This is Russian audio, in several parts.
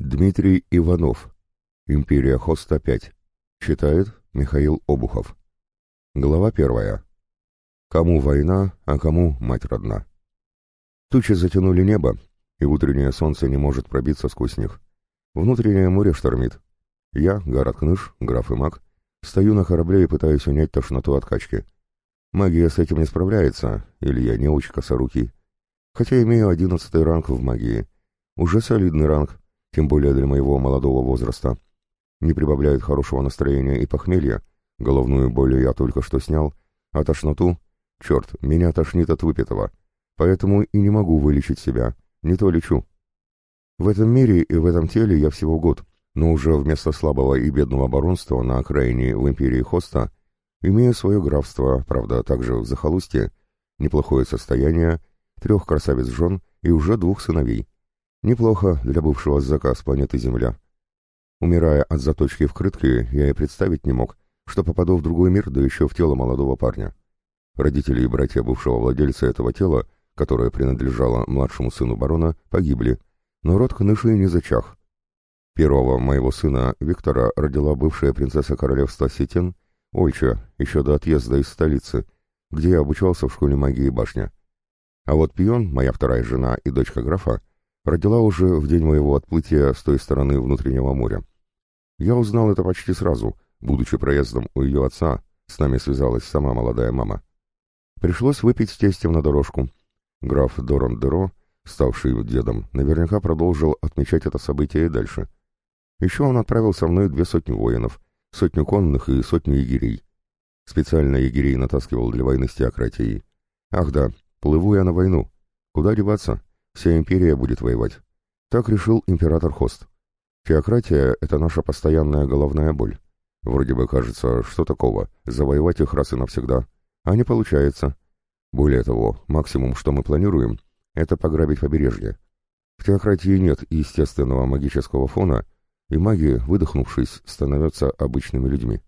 Дмитрий Иванов. Империя Хоста 5. Читает Михаил Обухов. Глава первая. Кому война, а кому мать родна. Тучи затянули небо, и утреннее солнце не может пробиться сквозь них. Внутреннее море штормит. Я, Гарат Кныш, граф и маг, стою на корабле и пытаюсь унять тошноту от качки. Магия с этим не справляется, или я неуч косорукий. Хотя имею одиннадцатый ранг в магии. Уже солидный ранг, тем более для моего молодого возраста. Не прибавляет хорошего настроения и похмелья, головную боль я только что снял, а тошноту... Черт, меня тошнит от выпитого, поэтому и не могу вылечить себя, не то лечу. В этом мире и в этом теле я всего год, но уже вместо слабого и бедного баронства на окраине в империи Хоста имею свое графство, правда, также в захолустье, неплохое состояние, трех красавиц-жен и уже двух сыновей. Неплохо для бывшего зэка с планеты Земля. Умирая от заточки в крытке, я и представить не мог, что попаду в другой мир, да еще в тело молодого парня. Родители и братья бывшего владельца этого тела, которое принадлежало младшему сыну барона, погибли, но род Кныши не зачах. Первого моего сына, Виктора, родила бывшая принцесса королевства Сетен, Ольча, еще до отъезда из столицы, где я обучался в школе магии башня. А вот Пион, моя вторая жена и дочка графа, родила уже в день моего отплытия с той стороны внутреннего моря. Я узнал это почти сразу, будучи проездом у ее отца, с нами связалась сама молодая мама. Пришлось выпить с тестем на дорожку. Граф Доран Деро, ставший дедом, наверняка продолжил отмечать это событие и дальше. Еще он отправил со мной две сотни воинов, сотню конных и сотню егерей. Специально егерей натаскивал для войны с теократией. Ах да, плыву я на войну. Куда деваться? Вся империя будет воевать. Так решил император Хост. Теократия — это наша постоянная головная боль. Вроде бы кажется, что такого, завоевать их раз и навсегда. А не получается. Более того, максимум, что мы планируем, это пограбить побережье. В теократии нет естественного магического фона, и маги, выдохнувшись, становятся обычными людьми.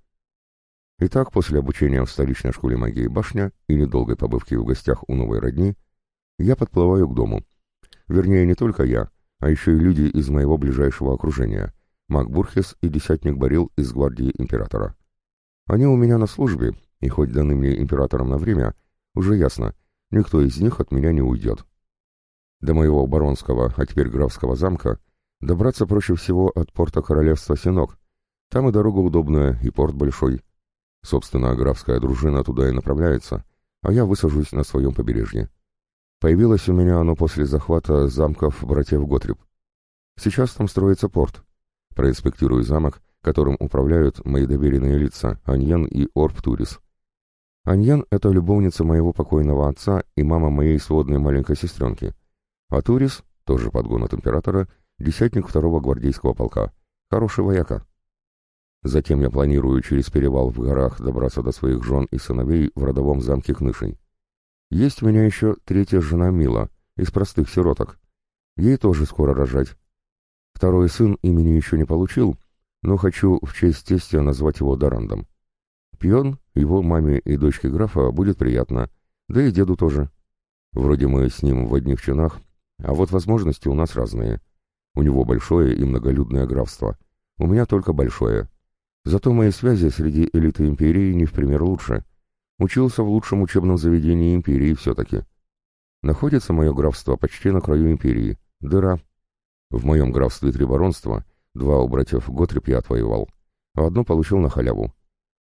Итак, после обучения в столичной школе магии «Башня» и недолгой побывки в гостях у новой родни, я подплываю к дому — Вернее, не только я, а еще и люди из моего ближайшего окружения, маг Бурхес и десятник Борил из гвардии императора. Они у меня на службе, и хоть даны мне императором на время, уже ясно, никто из них от меня не уйдет. До моего баронского, а теперь графского замка добраться проще всего от порта королевства Синок. Там и дорога удобная, и порт большой. Собственно, графская дружина туда и направляется, а я высажусь на своем побережье. Появилось у меня оно после захвата замков братьев Готриб. Сейчас там строится порт. Проинспектирую замок, которым управляют мои доверенные лица Аньян и Орб Турис. Аньян — это любовница моего покойного отца и мама моей сводной маленькой сестренки. А Турис, тоже подгон от императора, десятник второго гвардейского полка. Хороший вояка. Затем я планирую через перевал в горах добраться до своих жен и сыновей в родовом замке Кнышей. Есть у меня еще третья жена Мила, из простых сироток. Ей тоже скоро рожать. Второй сын имени еще не получил, но хочу в честь тестя назвать его Дарандом. Пьон, его маме и дочке графа будет приятно, да и деду тоже. Вроде мы с ним в одних чинах, а вот возможности у нас разные. У него большое и многолюдное графство. У меня только большое. Зато мои связи среди элиты империи не в пример лучше. Учился в лучшем учебном заведении империи все-таки. Находится мое графство почти на краю империи. Дыра. В моем графстве три баронства, два у братьев Готриб я отвоевал, а одно получил на халяву.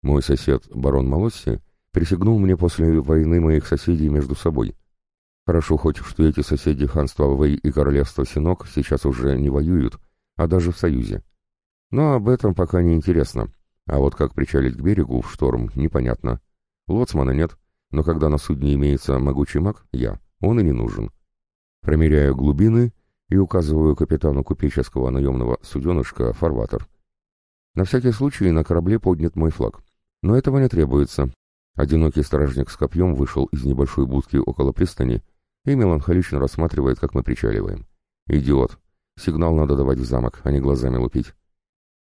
Мой сосед, барон Молосси, присягнул мне после войны моих соседей между собой. Хорошо хоть, что эти соседи ханства Вэй и королевства Синок сейчас уже не воюют, а даже в союзе. Но об этом пока не интересно. А вот как причалить к берегу в шторм, непонятно. Лоцмана нет, но когда на судне имеется могучий маг, я, он и не нужен. Промеряю глубины и указываю капитану купеческого наемного суденышка фарватер. На всякий случай на корабле поднят мой флаг. Но этого не требуется. Одинокий стражник с копьем вышел из небольшой будки около пристани и меланхолично рассматривает, как мы причаливаем. Идиот. Сигнал надо давать в замок, а не глазами лупить.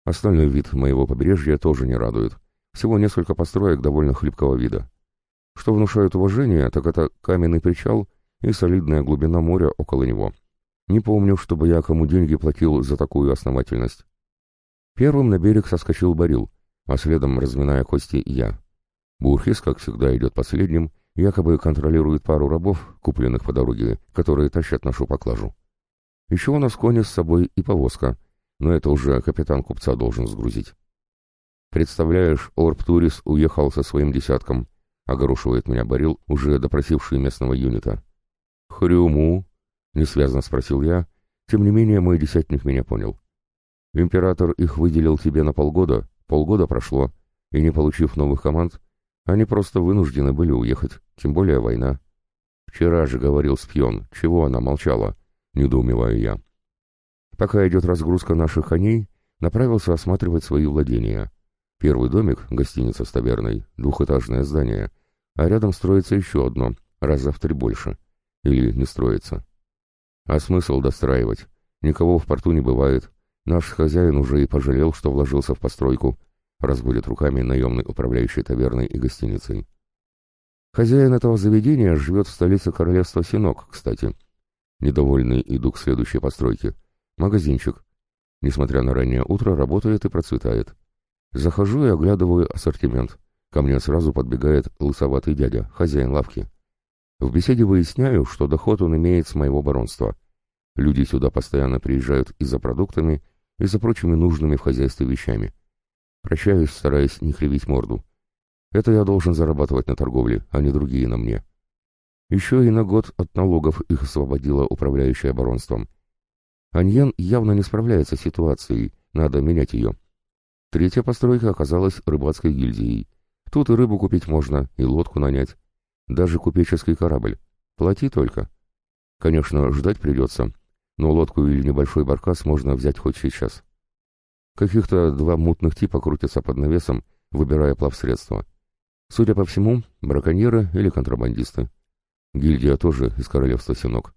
Остальной вид моего побережья тоже не радует. Всего несколько построек довольно хлипкого вида. Что внушает уважение, так это каменный причал и солидная глубина моря около него. Не помню, чтобы я кому деньги платил за такую основательность. Первым на берег соскочил Барил, а следом, разминая кости, я. Бурхис, как всегда, идет последним, якобы контролирует пару рабов, купленных по дороге, которые тащат нашу поклажу. Еще у нас кони с собой и повозка, но это уже капитан купца должен сгрузить. Представляешь, Орб Турис уехал со своим десятком, огорошивает меня Барил, уже допросивший местного юнита. Хрюму? Несвязно спросил я, тем не менее мой десятник меня понял. Император их выделил тебе на полгода, полгода прошло, и не получив новых команд, они просто вынуждены были уехать, тем более война. Вчера же говорил Спьон, чего она молчала, недоумеваю я. Пока идет разгрузка наших коней, направился осматривать свои владения. Первый домик, гостиница с таверной, двухэтажное здание, а рядом строится еще одно, раза в три больше. Или не строится. А смысл достраивать? Никого в порту не бывает. Наш хозяин уже и пожалел, что вложился в постройку, разводит руками наемный управляющий таверной и гостиницей. Хозяин этого заведения живет в столице королевства Синок, кстати. Недовольный иду к следующей постройке. Магазинчик. Несмотря на раннее утро, работает и процветает. Захожу и оглядываю ассортимент. Ко мне сразу подбегает лысоватый дядя, хозяин лавки. В беседе выясняю, что доход он имеет с моего баронства. Люди сюда постоянно приезжают и за продуктами, и за прочими нужными в хозяйстве вещами. Прощаюсь, стараясь не кривить морду. Это я должен зарабатывать на торговле, а не другие на мне. Еще и на год от налогов их освободила управляющая оборонством. Аньен явно не справляется с ситуацией, надо менять ее. Третья постройка оказалась рыбацкой гильдией. Тут и рыбу купить можно, и лодку нанять. Даже купеческий корабль. Плати только. Конечно, ждать придется, но лодку или небольшой баркас можно взять хоть сейчас. Каких-то два мутных типа крутятся под навесом, выбирая плавсредства. Судя по всему, браконьеры или контрабандисты. Гильдия тоже из королевства Синок.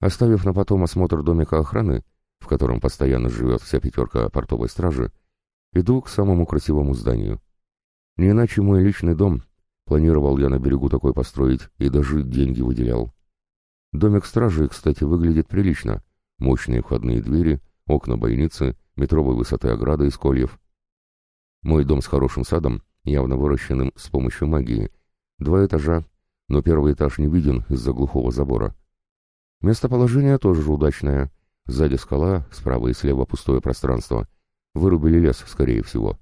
Оставив на потом осмотр домика охраны, в котором постоянно живет вся пятерка портовой стражи, иду к самому красивому зданию. Не иначе мой личный дом. Планировал я на берегу такой построить и даже деньги выделял. Домик стражи, кстати, выглядит прилично. Мощные входные двери, окна бойницы, метровой высоты ограда из кольев. Мой дом с хорошим садом, явно выращенным с помощью магии. Два этажа, но первый этаж не виден из-за глухого забора. Местоположение тоже удачное. Сзади скала, справа и слева пустое пространство. Вырубили лес, скорее всего.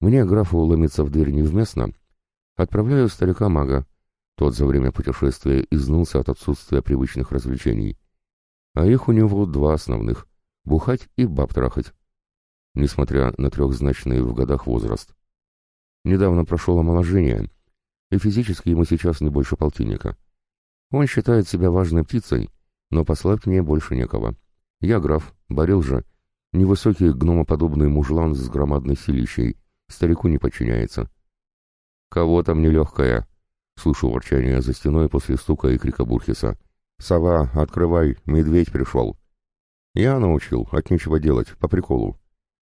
Мне графу ломиться в дверь невместно. Отправляю старика-мага. Тот за время путешествия изнылся от отсутствия привычных развлечений. А их у него два основных бухать и баб трахать, несмотря на трехзначный в годах возраст. Недавно прошел омоложение, и физически ему сейчас не больше полтинника. Он считает себя важной птицей, но послать мне больше некого. Я граф, Борил же, невысокий гномоподобный мужлан с громадной силищей, старику не подчиняется. «Кого там нелегкая?» Слышу ворчание за стеной после стука и крика Бурхиса. «Сова, открывай, медведь пришел!» Я научил, от нечего делать, по приколу.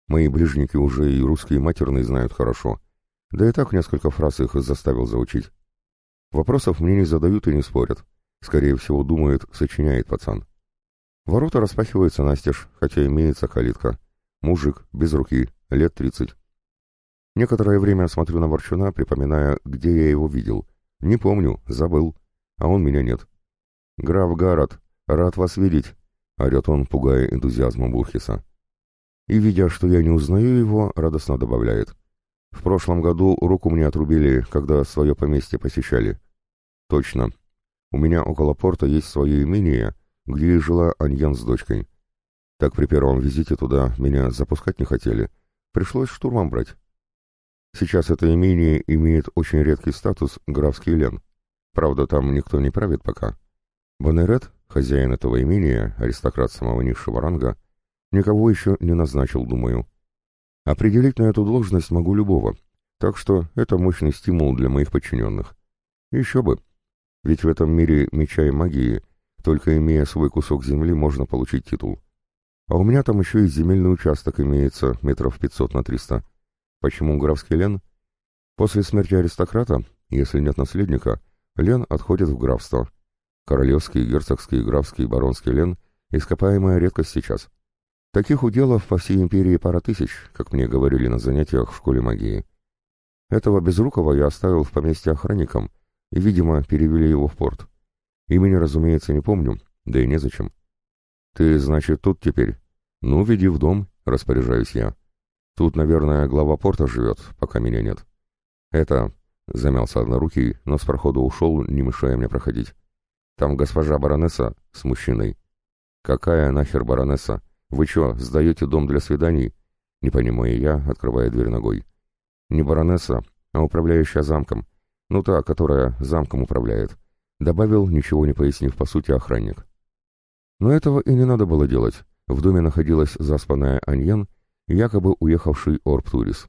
Мои ближники уже и русские матерные знают хорошо. Да и так несколько фраз их заставил заучить. Вопросов мне не задают и не спорят. Скорее всего, думают, сочиняет пацан. Ворота распахиваются настежь, хотя имеется калитка. Мужик, без руки, лет тридцать. Некоторое время смотрю на Ворчуна, припоминая, где я его видел. Не помню, забыл. А он меня нет. «Граф Гаррет, рад вас видеть!» — орет он, пугая энтузиазмом Бурхиса. И, видя, что я не узнаю его, радостно добавляет. «В прошлом году руку мне отрубили, когда свое поместье посещали». «Точно. У меня около порта есть свое имение, где и жила Аньян с дочкой. Так при первом визите туда меня запускать не хотели. Пришлось штурмом брать. Сейчас это имение имеет очень редкий статус графский лен. Правда, там никто не правит пока. Банерет, хозяин этого имения, аристократ самого низшего ранга, никого еще не назначил, думаю. Определить на эту должность могу любого, так что это мощный стимул для моих подчиненных. Еще бы, ведь в этом мире меча и магии, только имея свой кусок земли, можно получить титул. А у меня там еще и земельный участок имеется, метров пятьсот на триста. Почему графский Лен? После смерти аристократа, если нет наследника, Лен отходит в графство, Королевский, герцогский, графский, баронский лен — ископаемая редкость сейчас. Таких уделов по всей империи пара тысяч, как мне говорили на занятиях в школе магии. Этого Безрукова я оставил в поместье охранником, и, видимо, перевели его в порт. Имени, разумеется, не помню, да и незачем. Ты, значит, тут теперь? Ну, веди в дом, распоряжаюсь я. Тут, наверное, глава порта живет, пока меня нет. Это... Замялся однорукий, но с прохода ушел, не мешая мне проходить. Там госпожа баронесса с мужчиной. Какая нахер баронесса? Вы что, сдаете дом для свиданий? Не понимаю я, открывая дверь ногой. Не баронесса, а управляющая замком. Ну та, которая замком управляет. Добавил, ничего не пояснив по сути, охранник. Но этого и не надо было делать. В доме находилась заспанная Аньян, якобы уехавший Орб-Турис.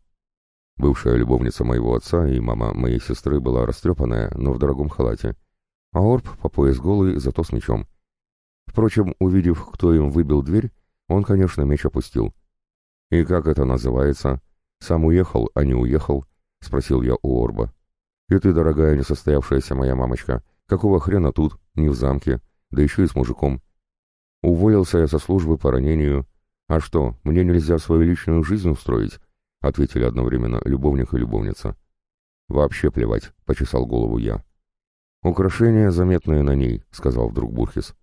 Бывшая любовница моего отца и мама моей сестры была растрепанная, но в дорогом халате, а Орб по пояс голый, зато с мечом. Впрочем, увидев, кто им выбил дверь, он, конечно, меч опустил. «И как это называется? Сам уехал, а не уехал?» — спросил я у Орба. «И ты, дорогая несостоявшаяся моя мамочка, какого хрена тут, не в замке, да еще и с мужиком? Уволился я со службы по ранению. А что, мне нельзя свою личную жизнь устроить?» — ответили одновременно любовник и любовница. «Вообще плевать», — почесал голову я. «Украшения, заметные на ней», — сказал вдруг Бурхис.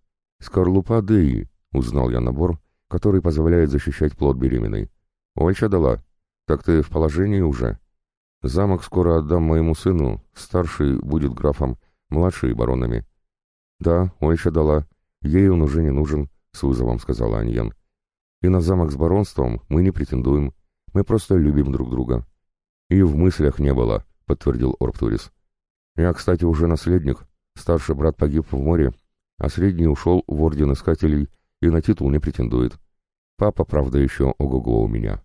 «Скорлупа Деи», — узнал я набор, который позволяет защищать плод беременной. «Ольча дала. Так ты в положении уже?» «Замок скоро отдам моему сыну, старший будет графом, младший — баронами». «Да, Ольча дала. Ей он уже не нужен», — с вызовом сказала Аньен. «И на замок с баронством мы не претендуем. Мы просто любим друг друга». «И в мыслях не было», — подтвердил Орптурис. «Я, кстати, уже наследник. Старший брат погиб в море, а средний ушел в Орден Искателей и на титул не претендует. Папа, правда, еще ого-го у меня».